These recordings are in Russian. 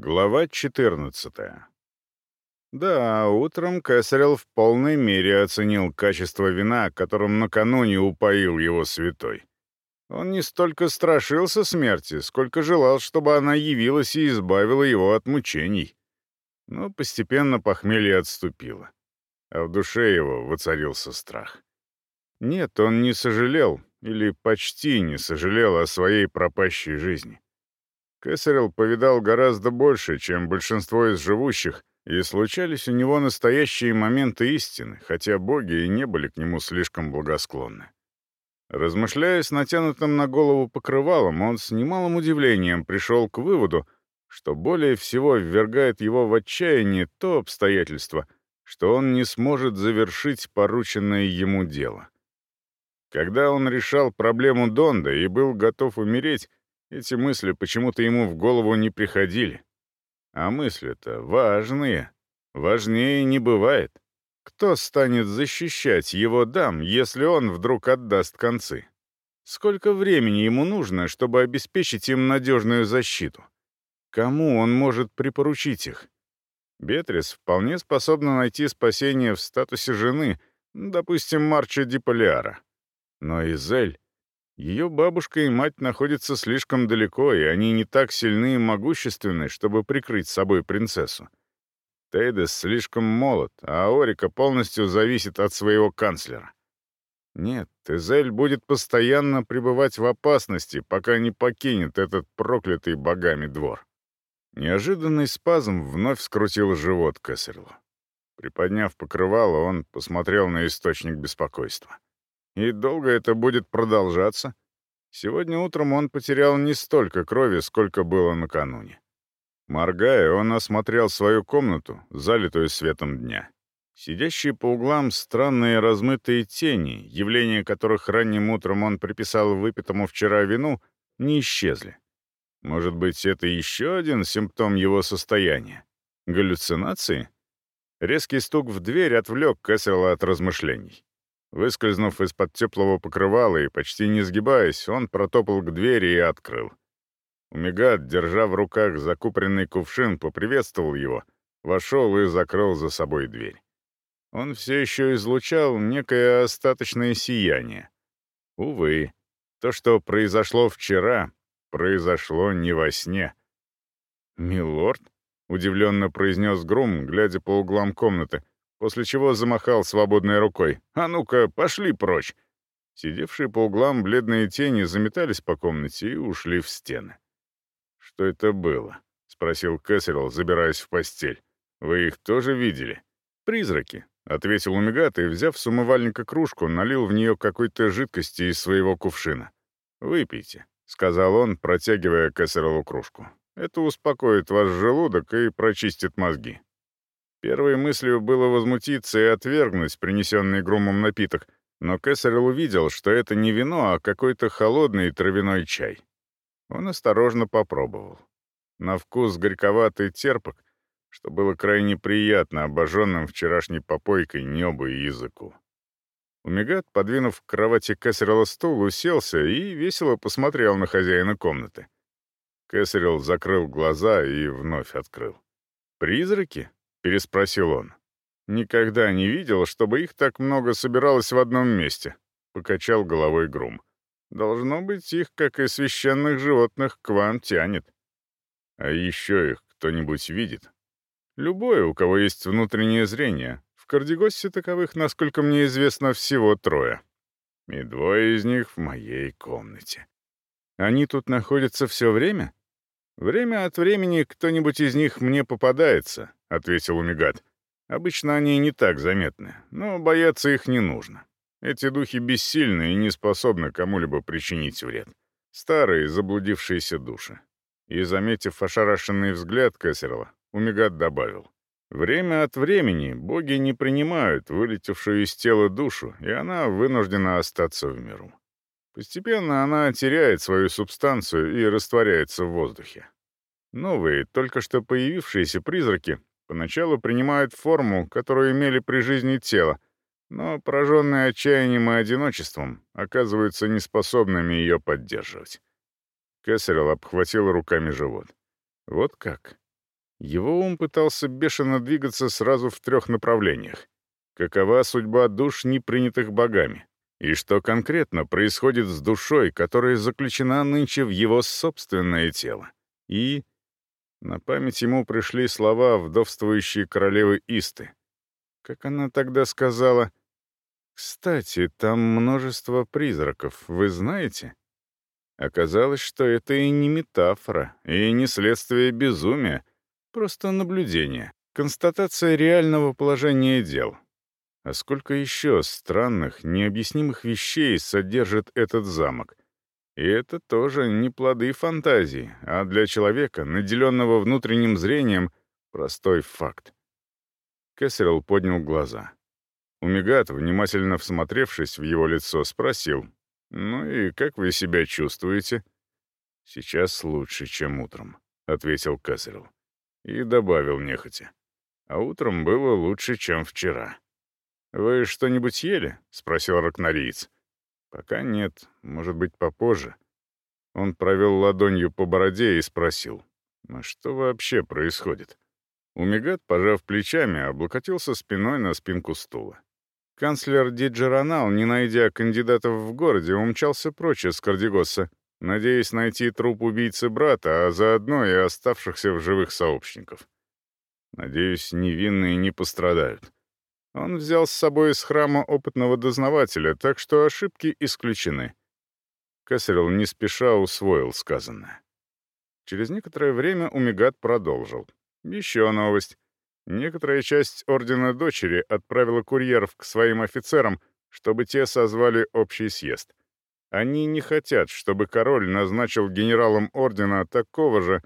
Глава 14. Да, утром Кесарел в полной мере оценил качество вина, которым накануне упоил его святой. Он не столько страшился смерти, сколько желал, чтобы она явилась и избавила его от мучений. Но постепенно похмелье отступило, а в душе его воцарился страх. Нет, он не сожалел, или почти не сожалел о своей пропащей жизни. Кесарел повидал гораздо больше, чем большинство из живущих, и случались у него настоящие моменты истины, хотя боги и не были к нему слишком благосклонны. Размышляя с натянутым на голову покрывалом, он с немалым удивлением пришел к выводу, что более всего ввергает его в отчаяние то обстоятельство, что он не сможет завершить порученное ему дело. Когда он решал проблему Донда и был готов умереть, эти мысли почему-то ему в голову не приходили. А мысли-то важные. Важнее не бывает. Кто станет защищать его дам, если он вдруг отдаст концы? Сколько времени ему нужно, чтобы обеспечить им надежную защиту? Кому он может припоручить их? Бетрис вполне способна найти спасение в статусе жены, допустим, Марча Диполиара. Но Изель ее бабушка и мать находятся слишком далеко, и они не так сильны и могущественны, чтобы прикрыть собой принцессу. Тейдес слишком молод, а Орика полностью зависит от своего канцлера. Нет, Тезель будет постоянно пребывать в опасности, пока не покинет этот проклятый богами двор. Неожиданный спазм вновь скрутил живот Кессерлу. Приподняв покрывало, он посмотрел на источник беспокойства. И долго это будет продолжаться? Сегодня утром он потерял не столько крови, сколько было накануне. Моргая, он осмотрел свою комнату, залитую светом дня. Сидящие по углам странные размытые тени, явления которых ранним утром он приписал выпитому вчера вину, не исчезли. Может быть, это еще один симптом его состояния? Галлюцинации? Резкий стук в дверь отвлек Кэссела от размышлений. Выскользнув из-под теплого покрывала и почти не сгибаясь, он протопал к двери и открыл. Умигат, держа в руках закупоренный кувшин, поприветствовал его, вошел и закрыл за собой дверь. Он все еще излучал некое остаточное сияние. Увы, то, что произошло вчера, произошло не во сне. «Милорд?» — удивленно произнес Грум, глядя по углам комнаты, после чего замахал свободной рукой. «А ну-ка, пошли прочь!» Сидевшие по углам бледные тени заметались по комнате и ушли в стены. «Что это было?» — спросил Кэссерилл, забираясь в постель. «Вы их тоже видели?» «Призраки», — ответил Умигат и, взяв с умывальника кружку, налил в нее какой-то жидкости из своего кувшина. «Выпейте», — сказал он, протягивая Кэссериллу кружку. «Это успокоит ваш желудок и прочистит мозги». Первой мыслью было возмутиться и отвергнуть принесенный Грумом напиток, но Кэссерилл увидел, что это не вино, а какой-то холодный травяной чай. Он осторожно попробовал. На вкус горьковатый терпок, что было крайне приятно обожженным вчерашней попойкой небу и языку. Умигат, подвинув к кровати Кэссерилла стул, уселся и весело посмотрел на хозяина комнаты. Кэссерилл закрыл глаза и вновь открыл. «Призраки?» — переспросил он. «Никогда не видел, чтобы их так много собиралось в одном месте», — покачал головой Грум. «Должно быть, их, как и священных животных, к вам тянет. А еще их кто-нибудь видит? Любой, у кого есть внутреннее зрение. В Кардигоссе таковых, насколько мне известно, всего трое. И двое из них в моей комнате. Они тут находятся все время?» «Время от времени кто-нибудь из них мне попадается», — ответил Умигат. «Обычно они не так заметны, но бояться их не нужно. Эти духи бессильны и не способны кому-либо причинить вред. Старые, заблудившиеся души». И, заметив ошарашенный взгляд Кассерла, Умигат добавил. «Время от времени боги не принимают вылетевшую из тела душу, и она вынуждена остаться в миру. Постепенно она теряет свою субстанцию и растворяется в воздухе. Новые, только что появившиеся призраки поначалу принимают форму, которую имели при жизни тело, но, пораженные отчаянием и одиночеством, оказываются неспособными ее поддерживать. Кэссерилл обхватил руками живот. Вот как? Его ум пытался бешено двигаться сразу в трех направлениях. Какова судьба душ, не принятых богами? И что конкретно происходит с душой, которая заключена нынче в его собственное тело? И на память ему пришли слова вдовствующей королевы Исты. Как она тогда сказала, «Кстати, там множество призраков, вы знаете?» Оказалось, что это и не метафора, и не следствие безумия, просто наблюдение, констатация реального положения дел. А сколько еще странных, необъяснимых вещей содержит этот замок? И это тоже не плоды фантазии, а для человека, наделенного внутренним зрением, простой факт. Кэссерилл поднял глаза. Умигат, внимательно всмотревшись в его лицо, спросил, «Ну и как вы себя чувствуете?» «Сейчас лучше, чем утром», — ответил Кэссерилл. И добавил нехотя. «А утром было лучше, чем вчера». «Вы что-нибудь ели?» — спросил ракнориец. «Пока нет. Может быть, попозже». Он провел ладонью по бороде и спросил. «А что вообще происходит?» Умигат, пожав плечами, облокотился спиной на спинку стула. Канцлер Диджеронал, не найдя кандидатов в городе, умчался прочь из Кардигоса, надеясь найти труп убийцы брата, а заодно и оставшихся в живых сообщников. Надеюсь, невинные не пострадают. Он взял с собой из храма опытного дознавателя, так что ошибки исключены. Кесарел не спеша усвоил сказанное. Через некоторое время Умигат продолжил. Еще новость. Некоторая часть Ордена Дочери отправила курьеров к своим офицерам, чтобы те созвали общий съезд. Они не хотят, чтобы король назначил генералом Ордена такого же...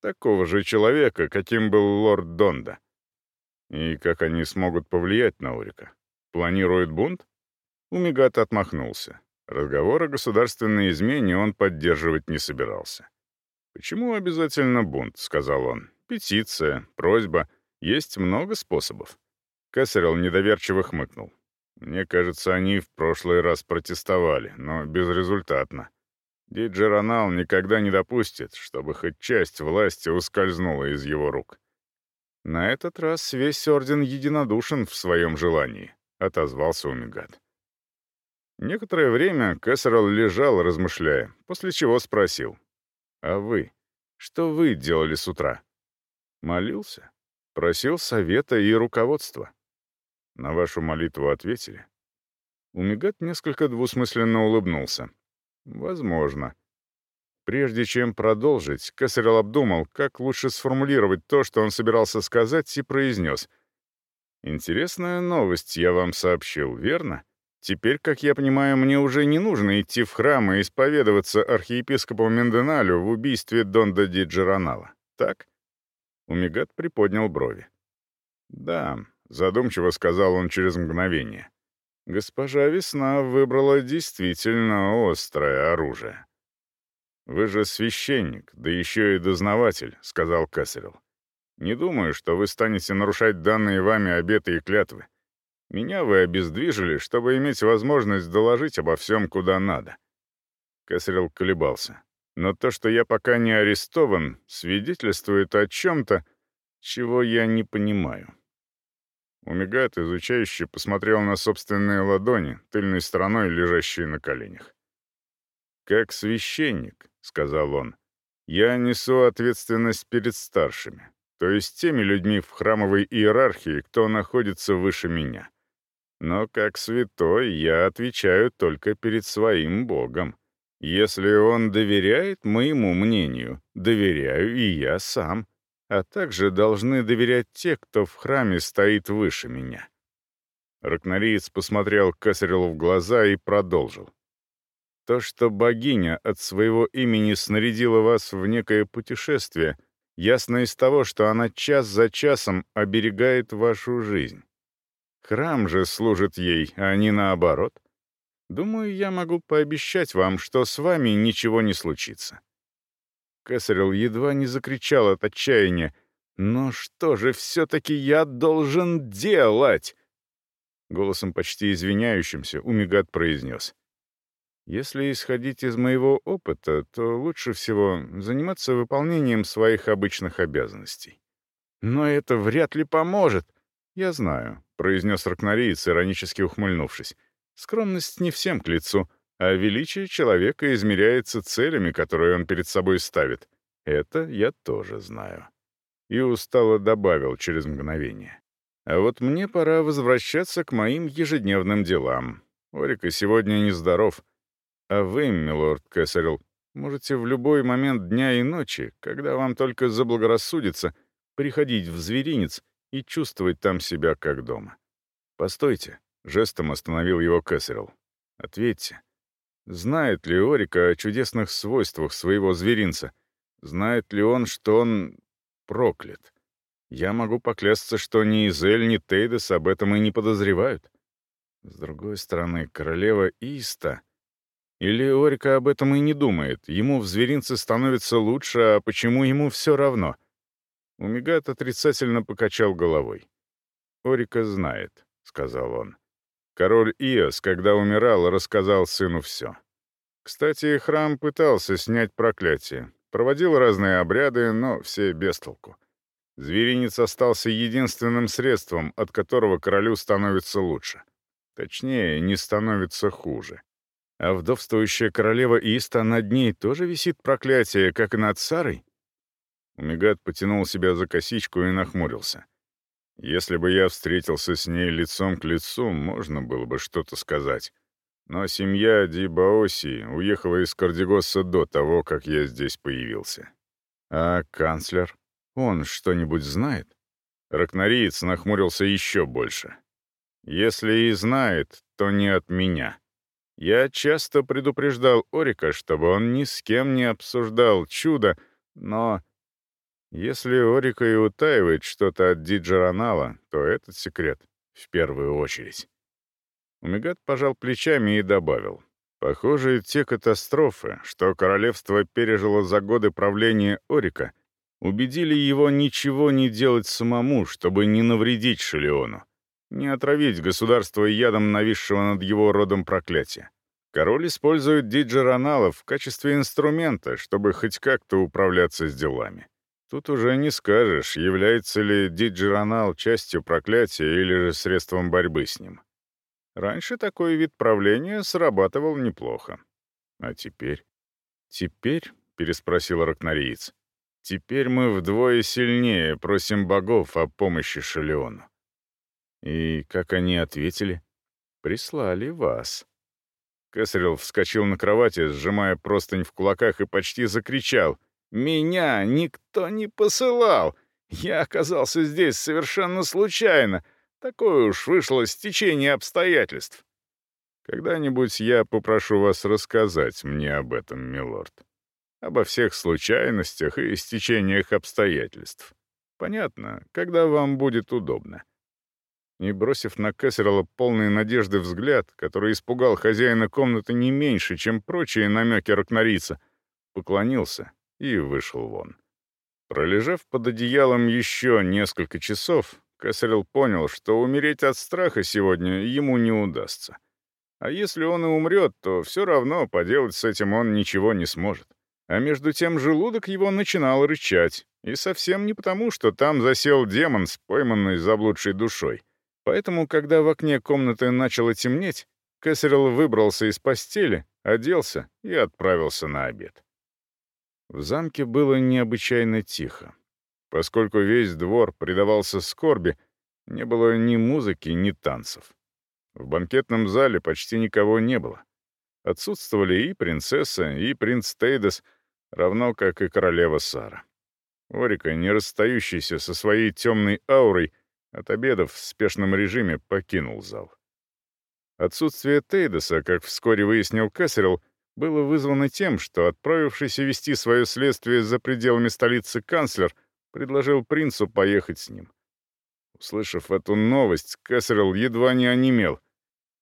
такого же человека, каким был лорд Донда. И как они смогут повлиять на Орика? Планируют бунт? Умигат отмахнулся. Разговор о государственной измене он поддерживать не собирался. «Почему обязательно бунт?» — сказал он. «Петиция, просьба. Есть много способов». Кэссерилл недоверчиво хмыкнул. «Мне кажется, они в прошлый раз протестовали, но безрезультатно. Диджеронал никогда не допустит, чтобы хоть часть власти ускользнула из его рук». «На этот раз весь Орден единодушен в своем желании», — отозвался Умигат. Некоторое время Кэссерилл лежал, размышляя, после чего спросил. «А вы? Что вы делали с утра?» «Молился. Просил совета и руководства. На вашу молитву ответили?» Умигат несколько двусмысленно улыбнулся. «Возможно». Прежде чем продолжить, Кесарел обдумал, как лучше сформулировать то, что он собирался сказать, и произнес. «Интересная новость я вам сообщил, верно? Теперь, как я понимаю, мне уже не нужно идти в храм и исповедоваться архиепископу Менденалю в убийстве Донда Ди Джеронала. Так?» Умигат приподнял брови. «Да», — задумчиво сказал он через мгновение. «Госпожа Весна выбрала действительно острое оружие». «Вы же священник, да еще и дознаватель», — сказал Кесарел. «Не думаю, что вы станете нарушать данные вами обеты и клятвы. Меня вы обездвижили, чтобы иметь возможность доложить обо всем, куда надо». Кесарел колебался. «Но то, что я пока не арестован, свидетельствует о чем-то, чего я не понимаю». Умигат, изучающе, посмотрел на собственные ладони, тыльной стороной лежащие на коленях. «Как священник», — сказал он, — «я несу ответственность перед старшими, то есть теми людьми в храмовой иерархии, кто находится выше меня. Но как святой я отвечаю только перед своим Богом. Если он доверяет моему мнению, доверяю и я сам, а также должны доверять те, кто в храме стоит выше меня». Ракнориец посмотрел Кесарелу в глаза и продолжил. «То, что богиня от своего имени снарядила вас в некое путешествие, ясно из того, что она час за часом оберегает вашу жизнь. Храм же служит ей, а не наоборот. Думаю, я могу пообещать вам, что с вами ничего не случится». Кесарел едва не закричал от отчаяния. «Но что же все-таки я должен делать?» Голосом почти извиняющимся Умигат произнес. Если исходить из моего опыта, то лучше всего заниматься выполнением своих обычных обязанностей. Но это вряд ли поможет. Я знаю, — произнес ракнориец, иронически ухмыльнувшись. Скромность не всем к лицу, а величие человека измеряется целями, которые он перед собой ставит. Это я тоже знаю. И устало добавил через мгновение. А вот мне пора возвращаться к моим ежедневным делам. Орика сегодня нездоров. А вы, милорд Кэссерилл, можете в любой момент дня и ночи, когда вам только заблагорассудится, приходить в зверинец и чувствовать там себя как дома. «Постойте», — жестом остановил его Кэссерилл. «Ответьте. Знает ли Орика о чудесных свойствах своего зверинца? Знает ли он, что он проклят? Я могу поклясться, что ни Изель, ни Тейдес об этом и не подозревают. С другой стороны, королева Иста или Орика об этом и не думает. Ему в зверинце становится лучше, а почему ему все равно? Умигат отрицательно покачал головой. «Орика знает», — сказал он. Король Иос, когда умирал, рассказал сыну все. Кстати, храм пытался снять проклятие. Проводил разные обряды, но все без толку. Зверинец остался единственным средством, от которого королю становится лучше. Точнее, не становится хуже. А вдовствующая королева Иста над ней тоже висит проклятие, как и над Сарой? Умигат потянул себя за косичку и нахмурился. Если бы я встретился с ней лицом к лицу, можно было бы что-то сказать. Но семья Дибаоси уехала из Кардигоса до того, как я здесь появился. А канцлер? Он что-нибудь знает? Ракнориец нахмурился еще больше. Если и знает, то не от меня. Я часто предупреждал Орика, чтобы он ни с кем не обсуждал чудо, но... Если Орика и утаивает что-то от Диджеронала, то этот секрет в первую очередь. Умигат пожал плечами и добавил. Похоже, те катастрофы, что королевство пережило за годы правления Орика, убедили его ничего не делать самому, чтобы не навредить Шелеону не отравить государство ядом нависшего над его родом проклятия. Король использует диджероналов в качестве инструмента, чтобы хоть как-то управляться с делами. Тут уже не скажешь, является ли диджеронал частью проклятия или же средством борьбы с ним. Раньше такой вид правления срабатывал неплохо. А теперь? Теперь, — переспросил ракнориец, — теперь мы вдвое сильнее просим богов о помощи Шелеону. И как они ответили? «Прислали вас». Кесарел вскочил на кровати, сжимая простынь в кулаках, и почти закричал. «Меня никто не посылал! Я оказался здесь совершенно случайно. Такое уж вышло стечение обстоятельств. Когда-нибудь я попрошу вас рассказать мне об этом, милорд. Обо всех случайностях и стечениях обстоятельств. Понятно, когда вам будет удобно и, бросив на Кессерла полный надежды взгляд, который испугал хозяина комнаты не меньше, чем прочие намеки ракнорица, поклонился и вышел вон. Пролежав под одеялом еще несколько часов, Кессерл понял, что умереть от страха сегодня ему не удастся. А если он и умрет, то все равно поделать с этим он ничего не сможет. А между тем желудок его начинал рычать, и совсем не потому, что там засел демон с пойманной заблудшей душой, Поэтому, когда в окне комнаты начало темнеть, Кэссерилл выбрался из постели, оделся и отправился на обед. В замке было необычайно тихо. Поскольку весь двор предавался скорби, не было ни музыки, ни танцев. В банкетном зале почти никого не было. Отсутствовали и принцесса, и принц Тейдес, равно как и королева Сара. Орика, не расстающийся со своей темной аурой, от обеда в спешном режиме покинул зал. Отсутствие Тейдеса, как вскоре выяснил Кэссерилл, было вызвано тем, что отправившийся вести свое следствие за пределами столицы канцлер предложил принцу поехать с ним. Услышав эту новость, Кэссерилл едва не онемел.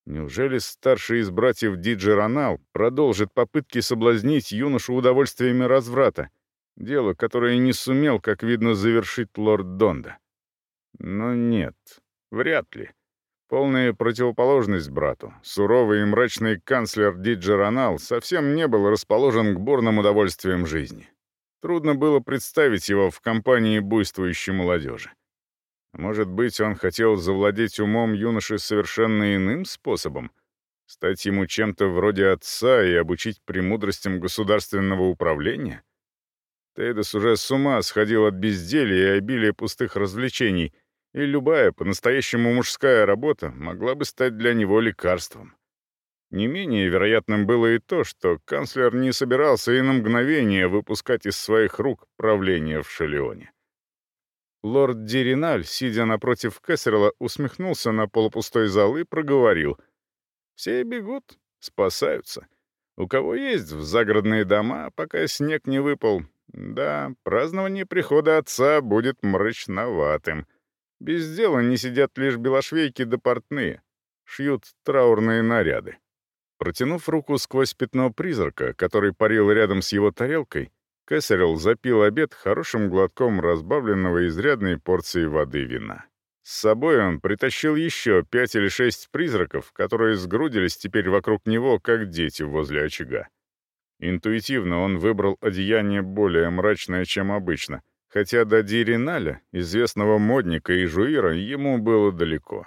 Неужели старший из братьев Диджи Ронал продолжит попытки соблазнить юношу удовольствиями разврата, дело, которое не сумел, как видно, завершить лорд Донда? Но нет, вряд ли. Полная противоположность брату, суровый и мрачный канцлер Диджеронал совсем не был расположен к бурным удовольствиям жизни. Трудно было представить его в компании буйствующей молодежи. Может быть, он хотел завладеть умом юноши совершенно иным способом, стать ему чем-то вроде отца и обучить премудростям государственного управления? Тейдос уже с ума сходил от безделья и обилия пустых развлечений — и любая по-настоящему мужская работа могла бы стать для него лекарством. Не менее вероятным было и то, что канцлер не собирался и на мгновение выпускать из своих рук правление в Шелеоне. Лорд Дириналь, сидя напротив Кессерла, усмехнулся на полупустой зал и проговорил. «Все бегут, спасаются. У кого есть в загородные дома, пока снег не выпал. Да, празднование прихода отца будет мрачноватым». Без дела не сидят лишь белошвейки да портные. Шьют траурные наряды. Протянув руку сквозь пятно призрака, который парил рядом с его тарелкой, Кэссерилл запил обед хорошим глотком разбавленного изрядной порцией воды вина. С собой он притащил еще пять или шесть призраков, которые сгрудились теперь вокруг него, как дети возле очага. Интуитивно он выбрал одеяние более мрачное, чем обычно — хотя до Дириналя, известного модника и жуира, ему было далеко.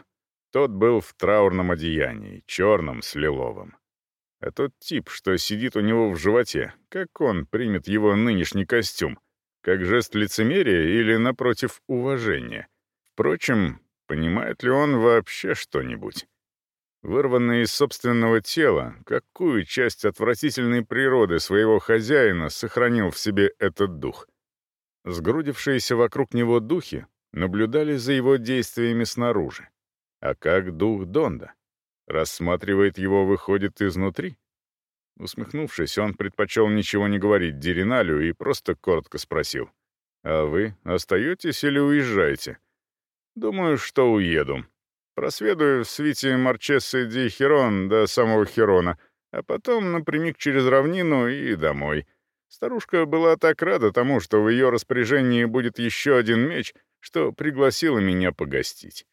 Тот был в траурном одеянии, черном с лиловым. А тот тип, что сидит у него в животе, как он примет его нынешний костюм? Как жест лицемерия или, напротив, уважения? Впрочем, понимает ли он вообще что-нибудь? Вырванный из собственного тела, какую часть отвратительной природы своего хозяина сохранил в себе этот дух — Сгрудившиеся вокруг него духи наблюдали за его действиями снаружи. А как дух Донда? Рассматривает его, выходит изнутри? Усмехнувшись, он предпочел ничего не говорить Дириналю и просто коротко спросил. «А вы остаетесь или уезжаете?» «Думаю, что уеду. Просведаю в свите Марчессы Ди Херон до самого Херона, а потом напрямик через равнину и домой». Старушка была так рада тому, что в ее распоряжении будет еще один меч, что пригласила меня погостить.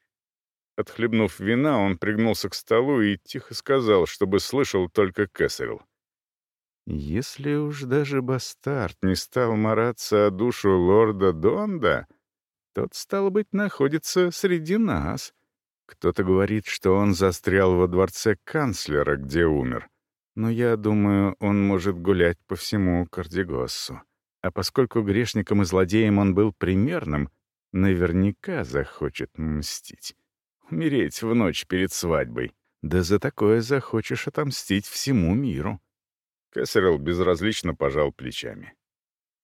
Отхлебнув вина, он пригнулся к столу и тихо сказал, чтобы слышал только Кэссерилл. «Если уж даже бастард не стал мараться о душу лорда Донда, тот, стал быть, находится среди нас. Кто-то говорит, что он застрял во дворце канцлера, где умер но я думаю, он может гулять по всему Кардигоссу. А поскольку грешником и злодеем он был примерным, наверняка захочет мстить. Умереть в ночь перед свадьбой. Да за такое захочешь отомстить всему миру. Кэссерилл безразлично пожал плечами.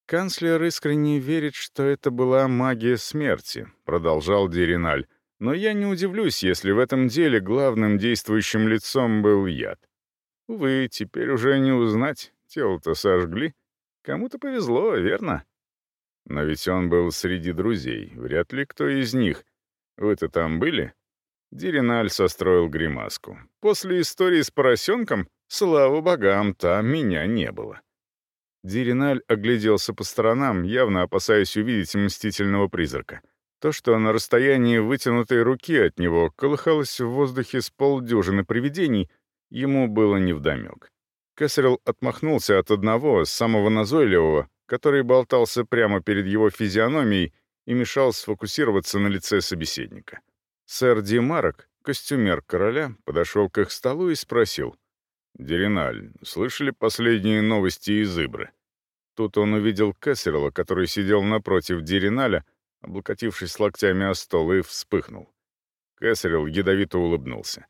«Канцлер искренне верит, что это была магия смерти», — продолжал Дириналь. «Но я не удивлюсь, если в этом деле главным действующим лицом был яд. Увы, теперь уже не узнать, тело-то сожгли. Кому-то повезло, верно? Но ведь он был среди друзей, вряд ли кто из них. Вы-то там были? Дириналь состроил гримаску. После истории с поросенком, слава богам, там меня не было. Дириналь огляделся по сторонам, явно опасаясь увидеть мстительного призрака. То, что на расстоянии вытянутой руки от него колыхалось в воздухе с полдюжины привидений — Ему было невдомек. Кесарел отмахнулся от одного, самого назойливого, который болтался прямо перед его физиономией и мешал сфокусироваться на лице собеседника. Сэр Димарок, костюмер короля, подошел к их столу и спросил. «Дериналь, слышали последние новости из Ибры?» Тут он увидел Кессерла, который сидел напротив Дериналя, облокотившись локтями о стол, и вспыхнул. Кессерл ядовито улыбнулся.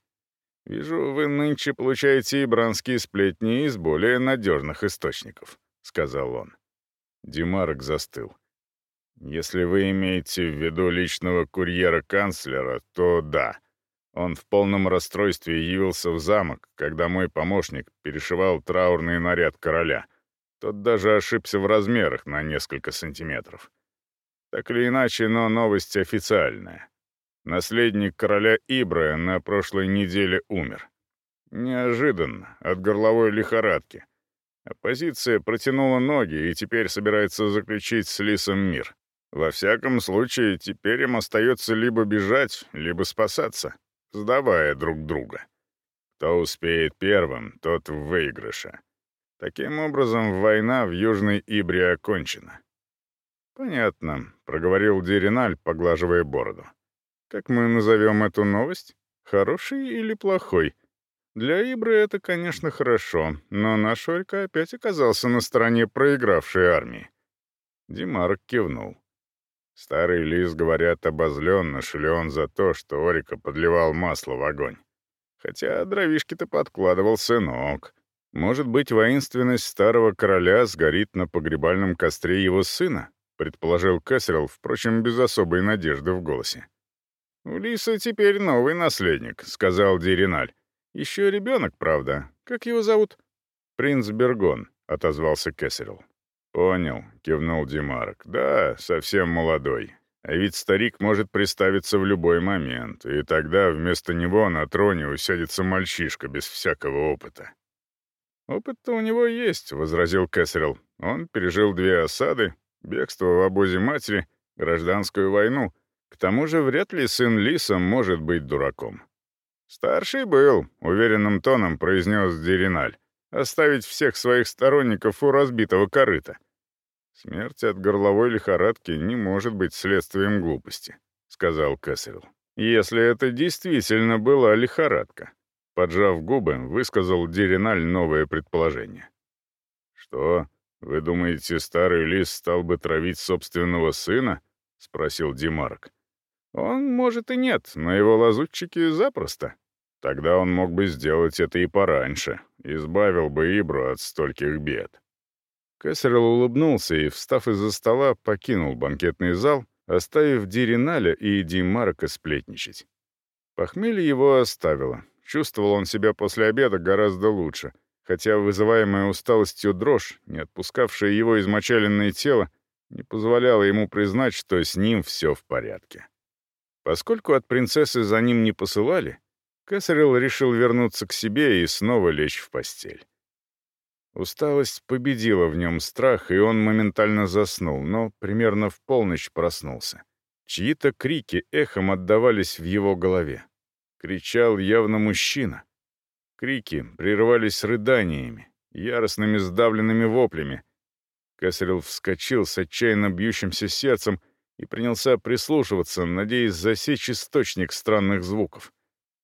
«Вижу, вы нынче получаете ибранские сплетни из более надежных источников», — сказал он. Димарок застыл. «Если вы имеете в виду личного курьера канцлера, то да. Он в полном расстройстве явился в замок, когда мой помощник перешивал траурный наряд короля. Тот даже ошибся в размерах на несколько сантиметров. Так или иначе, но новость официальная. Наследник короля Ибра на прошлой неделе умер. Неожиданно, от горловой лихорадки. Оппозиция протянула ноги и теперь собирается заключить с Лисом мир. Во всяком случае, теперь им остается либо бежать, либо спасаться. сдавая друг друга. Кто успеет первым, тот в выигрыше. Таким образом, война в Южной Ибре окончена. «Понятно», — проговорил Дириналь, поглаживая бороду. «Как мы назовем эту новость? Хороший или плохой?» Для Ибры это, конечно, хорошо, но наш Орька опять оказался на стороне проигравшей армии. Димарк кивнул. Старый лис, говорят, обозлен на Шелеон за то, что Орика подливал масло в огонь. Хотя дровишки-то подкладывал сынок. Может быть, воинственность старого короля сгорит на погребальном костре его сына? Предположил Кэссерилл, впрочем, без особой надежды в голосе. «У Лиса теперь новый наследник», — сказал Дириналь. «Еще ребенок, правда. Как его зовут?» «Принц Бергон», — отозвался Кэссерилл. «Понял», — кивнул Димарк. «Да, совсем молодой. А ведь старик может приставиться в любой момент, и тогда вместо него на троне усядется мальчишка без всякого опыта». «Опыт-то у него есть», — возразил Кэссерилл. «Он пережил две осады, бегство в обозе матери, гражданскую войну. К тому же вряд ли сын Лиса может быть дураком». «Старший был», — уверенным тоном произнес Дириналь. «Оставить всех своих сторонников у разбитого корыта». «Смерть от горловой лихорадки не может быть следствием глупости», — сказал Кэссерилл. «Если это действительно была лихорадка», — поджав губы, высказал Дириналь новое предположение. «Что, вы думаете, старый лис стал бы травить собственного сына?» — спросил Димарк. «Он, может, и нет, но его лазутчики запросто», Тогда он мог бы сделать это и пораньше, избавил бы Ибру от стольких бед. Кессерл улыбнулся и, встав из-за стола, покинул банкетный зал, оставив Дириналя и Димарка сплетничать. Похмелье его оставило. Чувствовал он себя после обеда гораздо лучше, хотя вызываемая усталостью дрожь, не отпускавшая его измочаленное тело, не позволяла ему признать, что с ним все в порядке. Поскольку от принцессы за ним не посылали, Кесарел решил вернуться к себе и снова лечь в постель. Усталость победила в нем страх, и он моментально заснул, но примерно в полночь проснулся. Чьи-то крики эхом отдавались в его голове. Кричал явно мужчина. Крики прерывались рыданиями, яростными сдавленными воплями. Кесарел вскочил с отчаянно бьющимся сердцем и принялся прислушиваться, надеясь засечь источник странных звуков.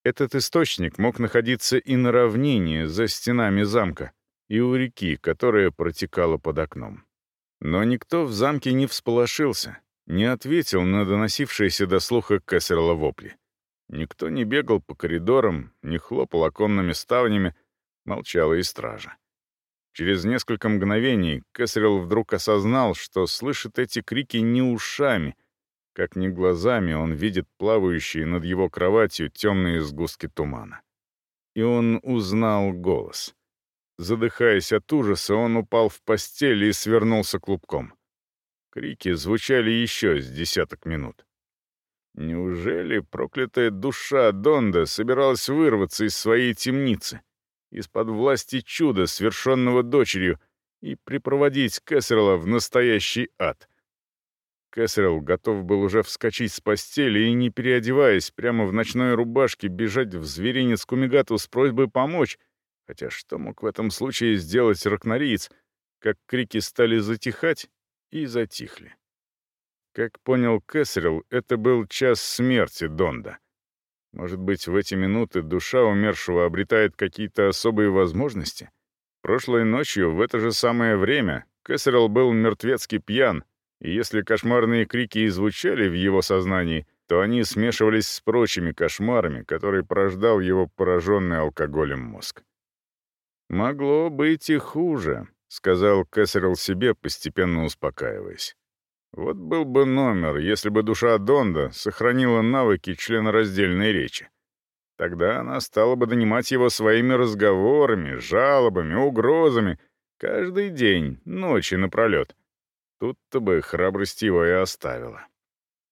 Этот источник мог находиться и на равнине, за стенами замка, и у реки, которая протекала под окном. Но никто в замке не всполошился, не ответил на доносившиеся до слуха Кессерла вопли. Никто не бегал по коридорам, не хлопал оконными ставнями, молчала и стража. Через несколько мгновений Кесарел вдруг осознал, что слышит эти крики не ушами — как ни глазами он видит плавающие над его кроватью темные сгустки тумана. И он узнал голос. Задыхаясь от ужаса, он упал в постель и свернулся клубком. Крики звучали еще с десяток минут. Неужели проклятая душа Донда собиралась вырваться из своей темницы, из-под власти чуда, свершенного дочерью, и припроводить Кэссерла в настоящий ад — Кэссерилл готов был уже вскочить с постели и, не переодеваясь, прямо в ночной рубашке бежать в зверинец Кумигату с просьбой помочь, хотя что мог в этом случае сделать ракнориец, как крики стали затихать и затихли. Как понял Кэссерилл, это был час смерти Донда. Может быть, в эти минуты душа умершего обретает какие-то особые возможности? Прошлой ночью, в это же самое время, Кэссерилл был мертвецки пьян, и если кошмарные крики и звучали в его сознании, то они смешивались с прочими кошмарами, которые порождал его пораженный алкоголем мозг. «Могло быть и хуже», — сказал Кэссерилл себе, постепенно успокаиваясь. «Вот был бы номер, если бы душа Донда сохранила навыки членораздельной речи. Тогда она стала бы донимать его своими разговорами, жалобами, угрозами, каждый день, ночи напролет. Тут-то бы храбрость его и оставила.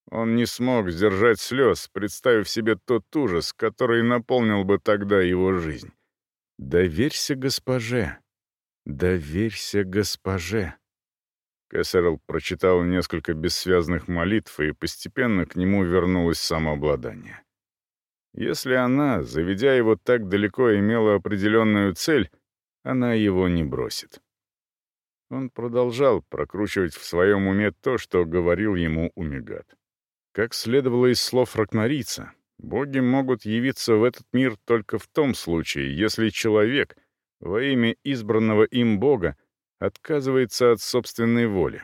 Он не смог сдержать слез, представив себе тот ужас, который наполнил бы тогда его жизнь. «Доверься госпоже! Доверься госпоже!» Кэссерл прочитал несколько бессвязных молитв, и постепенно к нему вернулось самообладание. Если она, заведя его так далеко, имела определенную цель, она его не бросит. Он продолжал прокручивать в своем уме то, что говорил ему Умигат. Как следовало из слов Ракнорийца, боги могут явиться в этот мир только в том случае, если человек во имя избранного им бога отказывается от собственной воли.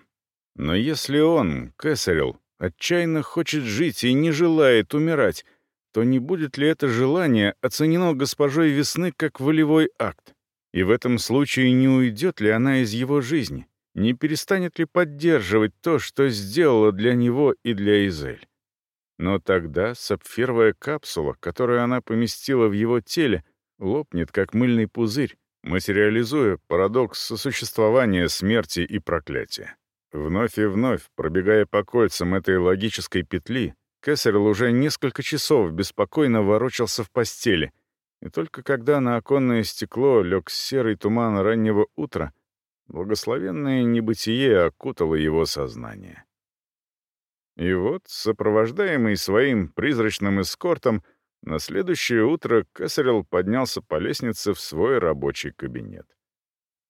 Но если он, Кесарел, отчаянно хочет жить и не желает умирать, то не будет ли это желание оценено госпожой Весны как волевой акт? И в этом случае не уйдет ли она из его жизни? Не перестанет ли поддерживать то, что сделала для него и для Изель? Но тогда сапфировая капсула, которую она поместила в его теле, лопнет, как мыльный пузырь, материализуя парадокс сосуществования смерти и проклятия. Вновь и вновь, пробегая по кольцам этой логической петли, Кессерл уже несколько часов беспокойно ворочался в постели — и только когда на оконное стекло лег серый туман раннего утра, благословенное небытие окутало его сознание. И вот, сопровождаемый своим призрачным эскортом, на следующее утро Кесарел поднялся по лестнице в свой рабочий кабинет.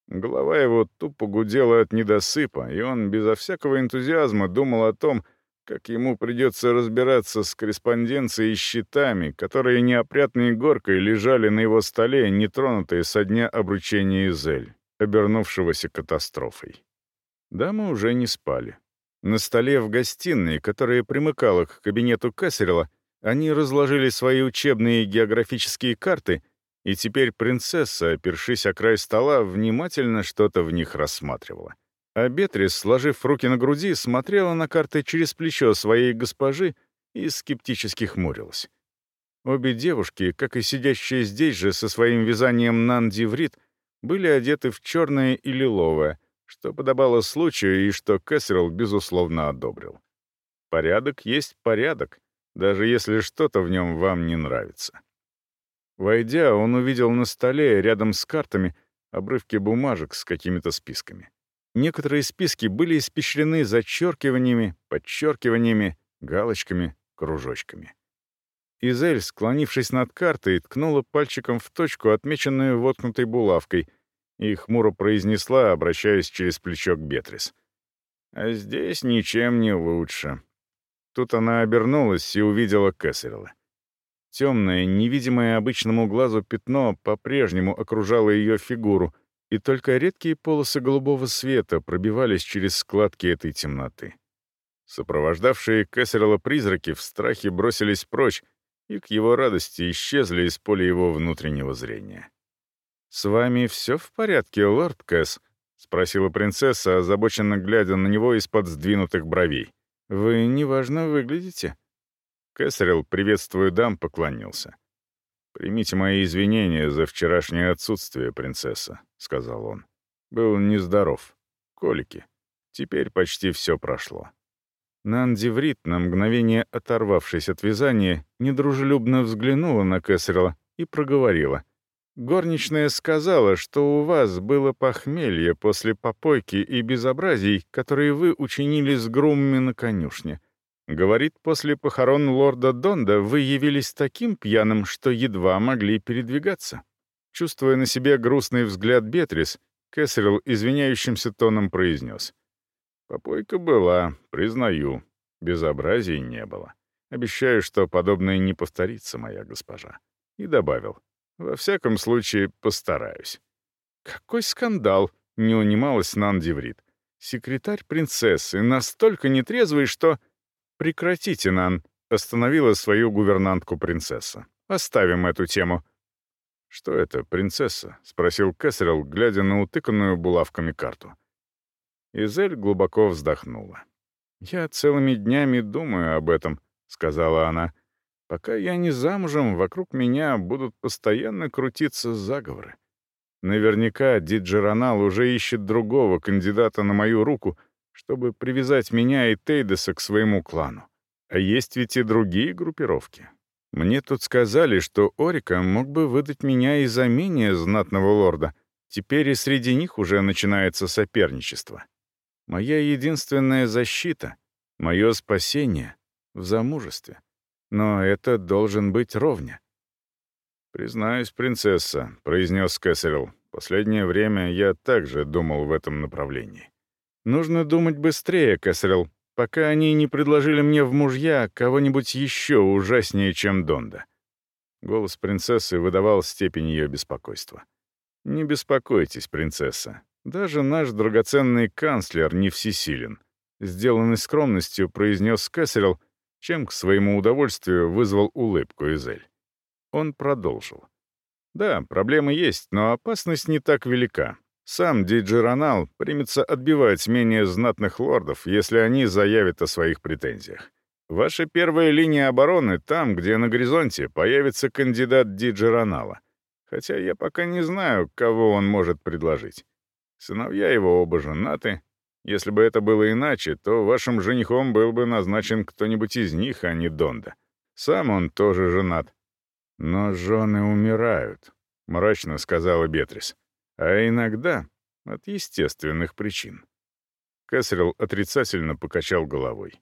Голова его тупо гудела от недосыпа, и он безо всякого энтузиазма думал о том, как ему придется разбираться с корреспонденцией и счетами, которые неопрятной горкой лежали на его столе, нетронутые со дня обручения Изель, обернувшегося катастрофой. Дамы уже не спали. На столе в гостиной, которая примыкала к кабинету Кассерла, они разложили свои учебные географические карты, и теперь принцесса, опершись о край стола, внимательно что-то в них рассматривала. А Бетрис, сложив руки на груди, смотрела на карты через плечо своей госпожи и скептически хмурилась. Обе девушки, как и сидящие здесь же со своим вязанием нандиврит, были одеты в черное и лиловое, что подобало случаю и что Кэссерилл, безусловно, одобрил. Порядок есть порядок, даже если что-то в нем вам не нравится. Войдя, он увидел на столе, рядом с картами, обрывки бумажек с какими-то списками. Некоторые списки были испещрены зачеркиваниями, подчеркиваниями, галочками, кружочками. Изель, склонившись над картой, ткнула пальчиком в точку, отмеченную воткнутой булавкой, и хмуро произнесла, обращаясь через плечо к Бетрис. «А здесь ничем не лучше». Тут она обернулась и увидела Кэссерилла. Темное, невидимое обычному глазу пятно по-прежнему окружало ее фигуру — и только редкие полосы голубого света пробивались через складки этой темноты. Сопровождавшие Кессерла призраки в страхе бросились прочь и к его радости исчезли из поля его внутреннего зрения. «С вами все в порядке, лорд Кэс?» — спросила принцесса, озабоченно глядя на него из-под сдвинутых бровей. «Вы неважно выглядите». Кэссерилл, приветствуя дам, поклонился. «Примите мои извинения за вчерашнее отсутствие, принцесса», — сказал он. «Был нездоров. Колики. Теперь почти все прошло». Нанди Врит, на мгновение оторвавшись от вязания, недружелюбно взглянула на Кэссерла и проговорила. «Горничная сказала, что у вас было похмелье после попойки и безобразий, которые вы учинили с грумми на конюшне. Говорит, после похорон лорда Донда вы явились таким пьяным, что едва могли передвигаться. Чувствуя на себе грустный взгляд Бетрис, Кэссерилл извиняющимся тоном произнес. «Попойка была, признаю. Безобразий не было. Обещаю, что подобное не повторится, моя госпожа». И добавил. «Во всяком случае, постараюсь». «Какой скандал!» — не унималась Нандиврит. «Секретарь принцессы настолько нетрезвый, что...» «Прекратите, Нан», — остановила свою гувернантку принцесса. «Оставим эту тему». «Что это, принцесса?» — спросил Кэссерилл, глядя на утыканную булавками карту. Изель глубоко вздохнула. «Я целыми днями думаю об этом», — сказала она. «Пока я не замужем, вокруг меня будут постоянно крутиться заговоры. Наверняка Диджеронал уже ищет другого кандидата на мою руку — чтобы привязать меня и Тейдеса к своему клану. А есть ведь и другие группировки. Мне тут сказали, что Орика мог бы выдать меня и за менее знатного лорда. Теперь и среди них уже начинается соперничество. Моя единственная защита, мое спасение в замужестве. Но это должен быть ровня. «Признаюсь, принцесса», — произнес Кэссерилл, «последнее время я также думал в этом направлении». «Нужно думать быстрее, Кэссерилл, пока они не предложили мне в мужья кого-нибудь еще ужаснее, чем Донда». Голос принцессы выдавал степень ее беспокойства. «Не беспокойтесь, принцесса. Даже наш драгоценный канцлер не всесилен», — сделанный скромностью произнес Кэссерилл, чем к своему удовольствию вызвал улыбку Изель. Он продолжил. Да, проблемы есть, но опасность не так велика. Сам Диджи Ронал примется отбивать менее знатных лордов, если они заявят о своих претензиях. Ваша первая линия обороны там, где на горизонте появится кандидат Диджи Ронала. Хотя я пока не знаю, кого он может предложить. Сыновья его оба женаты. Если бы это было иначе, то вашим женихом был бы назначен кто-нибудь из них, а не Донда. Сам он тоже женат. «Но жены умирают», — мрачно сказала Бетрис. «А иногда от естественных причин». Кэссерилл отрицательно покачал головой.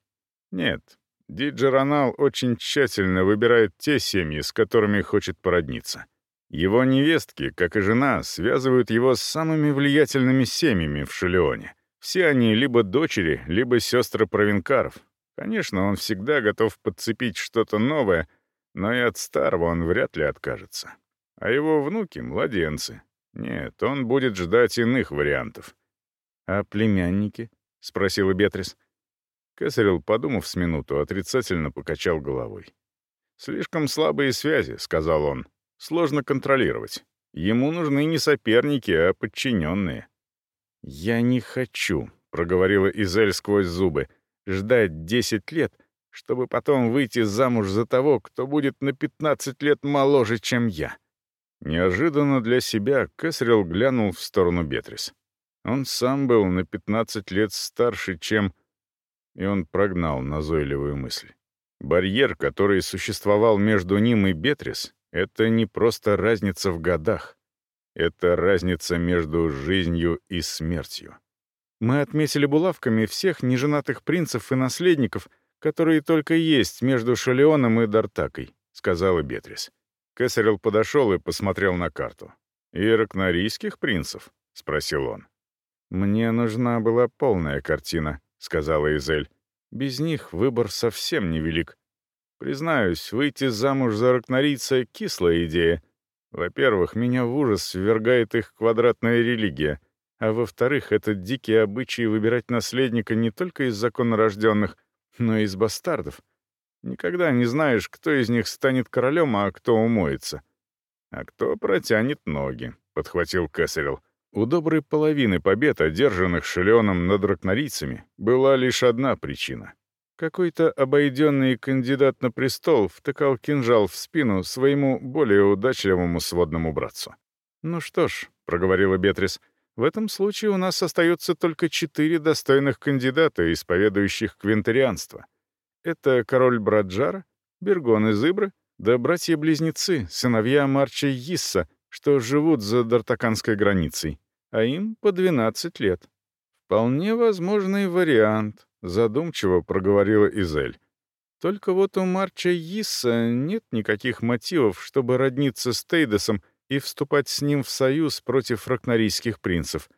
«Нет, Диджи Ронал очень тщательно выбирает те семьи, с которыми хочет породниться. Его невестки, как и жена, связывают его с самыми влиятельными семьями в Шелеоне. Все они либо дочери, либо сестры провинкаров. Конечно, он всегда готов подцепить что-то новое — но и от старого он вряд ли откажется. А его внуки — младенцы. Нет, он будет ждать иных вариантов. «А племянники?» — спросила Бетрис. Кесарел, подумав с минуту, отрицательно покачал головой. «Слишком слабые связи», — сказал он. «Сложно контролировать. Ему нужны не соперники, а подчиненные». «Я не хочу», — проговорила Изель сквозь зубы, — «ждать десять лет, чтобы потом выйти замуж за того, кто будет на 15 лет моложе, чем я. Неожиданно для себя Кэсрилл глянул в сторону Бетрис. Он сам был на 15 лет старше, чем... И он прогнал назойливую мысль. Барьер, который существовал между ним и Бетрис, это не просто разница в годах. Это разница между жизнью и смертью. Мы отметили булавками всех неженатых принцев и наследников — которые только есть между Шалеоном и Дартакой», — сказала Бетрис. Кесарел подошел и посмотрел на карту. «Ирокнарийских принцев?» — спросил он. «Мне нужна была полная картина», — сказала Изель. «Без них выбор совсем невелик. Признаюсь, выйти замуж за ракнорийца — кислая идея. Во-первых, меня в ужас ввергает их квадратная религия, а во-вторых, это дикие обычаи выбирать наследника не только из законорожденных, но из бастардов. Никогда не знаешь, кто из них станет королем, а кто умоется. А кто протянет ноги, — подхватил Кэссерилл. У доброй половины побед, одержанных Шелеоном над ракнорийцами, была лишь одна причина. Какой-то обойденный кандидат на престол втыкал кинжал в спину своему более удачливому сводному братцу. «Ну что ж», — проговорила Бетрис, в этом случае у нас остается только четыре достойных кандидата, исповедующих квинтарианство. Это король Браджара, Бергон из Ибры, да братья-близнецы, сыновья Марча Йисса, что живут за Дартаканской границей, а им по 12 лет. «Вполне возможный вариант», — задумчиво проговорила Изель. «Только вот у Марча Йисса нет никаких мотивов, чтобы родниться с Тейдосом и вступать с ним в союз против ракнорийских принцев.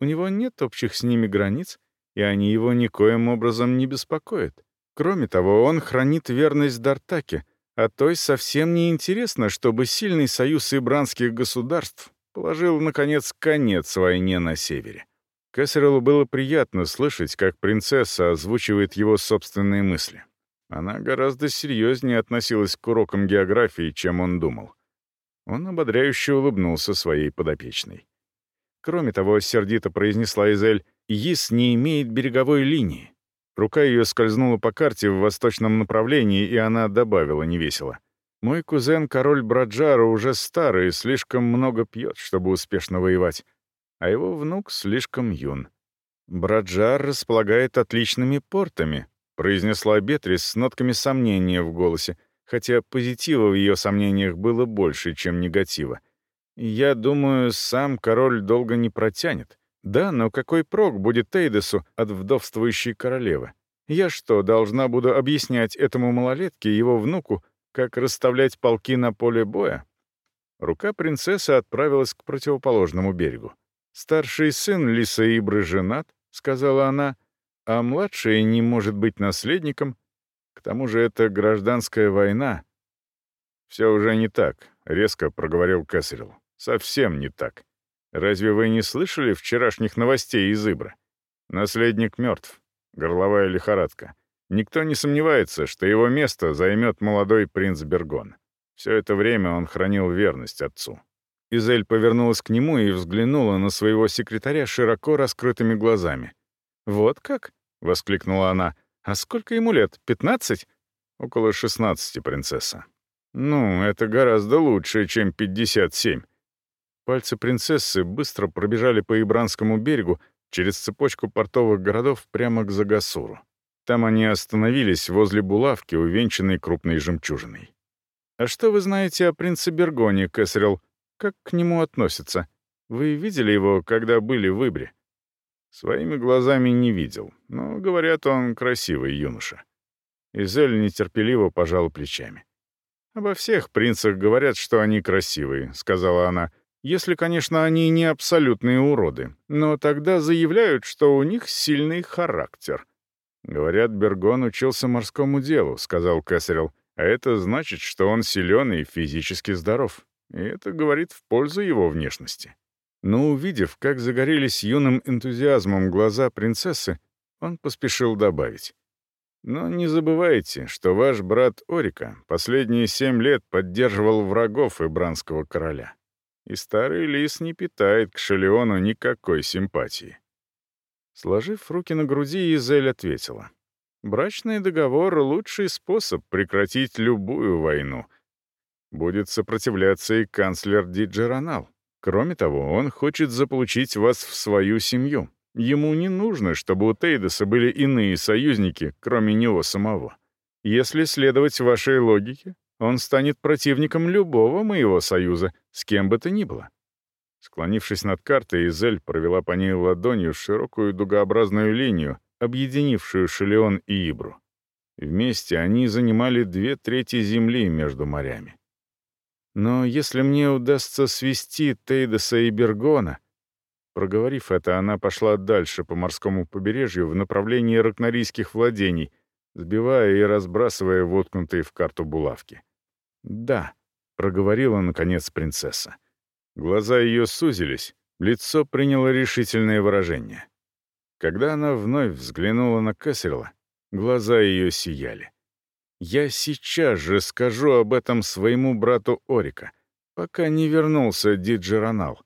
У него нет общих с ними границ, и они его никоим образом не беспокоят. Кроме того, он хранит верность Дартаке, а той совсем не интересно, чтобы сильный союз ибранских государств положил, наконец, конец войне на севере. Кэссерелу было приятно слышать, как принцесса озвучивает его собственные мысли. Она гораздо серьезнее относилась к урокам географии, чем он думал. Он ободряюще улыбнулся своей подопечной. Кроме того, сердито произнесла Изель, «Ис не имеет береговой линии». Рука ее скользнула по карте в восточном направлении, и она добавила невесело. «Мой кузен, король Браджара, уже старый и слишком много пьет, чтобы успешно воевать, а его внук слишком юн. Браджар располагает отличными портами», — произнесла Бетрис с нотками сомнения в голосе, хотя позитива в ее сомнениях было больше, чем негатива. я думаю, сам король долго не протянет. Да, но какой прок будет Эйдесу от вдовствующей королевы? Я что, должна буду объяснять этому малолетке его внуку, как расставлять полки на поле боя? Рука принцессы отправилась к противоположному берегу. «Старший сын Лиса Ибры женат», — сказала она, «а младший не может быть наследником. К тому же это гражданская война». «Все уже не так», — резко проговорил Кесарел. «Совсем не так. Разве вы не слышали вчерашних новостей из Ибры? Наследник мертв. Горловая лихорадка. Никто не сомневается, что его место займет молодой принц Бергон. Все это время он хранил верность отцу. Изель повернулась к нему и взглянула на своего секретаря широко раскрытыми глазами. «Вот как?» — воскликнула она. «А сколько ему лет? Пятнадцать?» «Около шестнадцати, принцесса». «Ну, это гораздо лучше, чем пятьдесят семь». Пальцы принцессы быстро пробежали по Ибранскому берегу через цепочку портовых городов прямо к Загасуру. Там они остановились возле булавки, увенчанной крупной жемчужиной. «А что вы знаете о принце Бергоне, Кэссерилл? Как к нему относятся? Вы видели его, когда были в Ибре?» Своими глазами не видел, но, говорят, он красивый юноша. Изель нетерпеливо пожала плечами. «Обо всех принцах говорят, что они красивые», — сказала она, «если, конечно, они не абсолютные уроды, но тогда заявляют, что у них сильный характер». «Говорят, Бергон учился морскому делу», — сказал Кэссерилл. А это значит, что он силен и физически здоров. И это говорит в пользу его внешности. Но увидев, как загорелись юным энтузиазмом глаза принцессы, он поспешил добавить. Но не забывайте, что ваш брат Орика последние семь лет поддерживал врагов Ибранского короля. И старый лис не питает к Шелеону никакой симпатии. Сложив руки на груди, Изель ответила. Брачный договор — лучший способ прекратить любую войну. Будет сопротивляться и канцлер Диджеронал. Кроме того, он хочет заполучить вас в свою семью. Ему не нужно, чтобы у Тейдоса были иные союзники, кроме него самого. Если следовать вашей логике, он станет противником любого моего союза, с кем бы то ни было. Склонившись над картой, Изель провела по ней ладонью широкую дугообразную линию, объединившую Шелеон и Ибру. Вместе они занимали две трети земли между морями. Но если мне удастся свести Тейдоса и Бергона... Проговорив это, она пошла дальше по морскому побережью в направлении ракнорийских владений, сбивая и разбрасывая воткнутые в карту булавки. «Да», — проговорила, наконец, принцесса. Глаза ее сузились, лицо приняло решительное выражение. Когда она вновь взглянула на Кессерла, глаза ее сияли. «Я сейчас же скажу об этом своему брату Орика, пока не вернулся Диджеронал.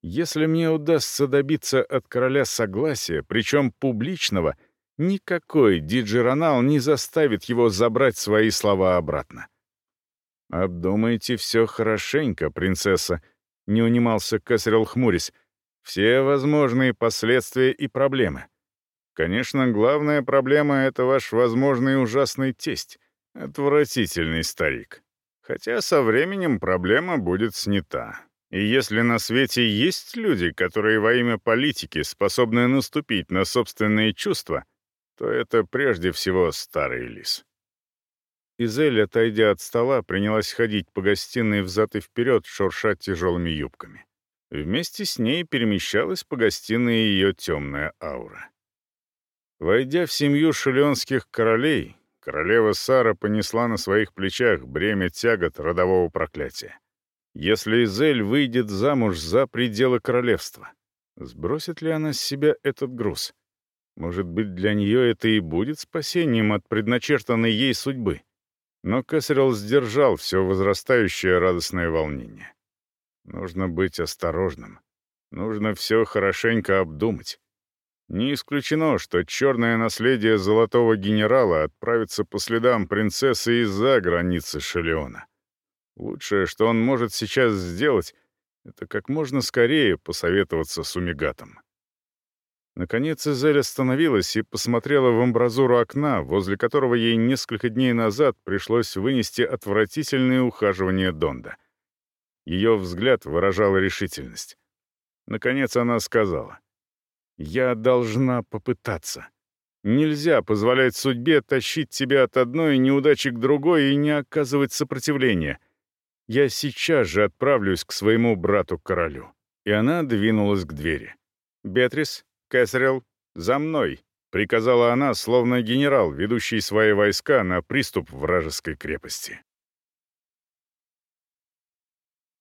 Если мне удастся добиться от короля согласия, причем публичного, никакой Диджеронал не заставит его забрать свои слова обратно». «Обдумайте все хорошенько, принцесса», — не унимался Кесарел хмурясь, все возможные последствия и проблемы. Конечно, главная проблема — это ваш возможный ужасный тесть, отвратительный старик. Хотя со временем проблема будет снята. И если на свете есть люди, которые во имя политики способны наступить на собственные чувства, то это прежде всего старый лис. Изель, отойдя от стола, принялась ходить по гостиной взад и вперед, шуршать тяжелыми юбками. Вместе с ней перемещалась по гостиной ее темная аура. Войдя в семью шелеонских королей, королева Сара понесла на своих плечах бремя тягот родового проклятия. Если Изель выйдет замуж за пределы королевства, сбросит ли она с себя этот груз? Может быть, для нее это и будет спасением от предначертанной ей судьбы? Но Кесарел сдержал все возрастающее радостное волнение. Нужно быть осторожным. Нужно все хорошенько обдумать. Не исключено, что черное наследие золотого генерала отправится по следам принцессы из-за границы Шелеона. Лучшее, что он может сейчас сделать, это как можно скорее посоветоваться с Умигатом. Наконец Изель остановилась и посмотрела в амбразуру окна, возле которого ей несколько дней назад пришлось вынести отвратительные ухаживания Донда — ее взгляд выражал решительность. Наконец она сказала. «Я должна попытаться. Нельзя позволять судьбе тащить тебя от одной неудачи к другой и не оказывать сопротивления. Я сейчас же отправлюсь к своему брату-королю». И она двинулась к двери. «Бетрис, Кэссерилл, за мной!» — приказала она, словно генерал, ведущий свои войска на приступ вражеской крепости.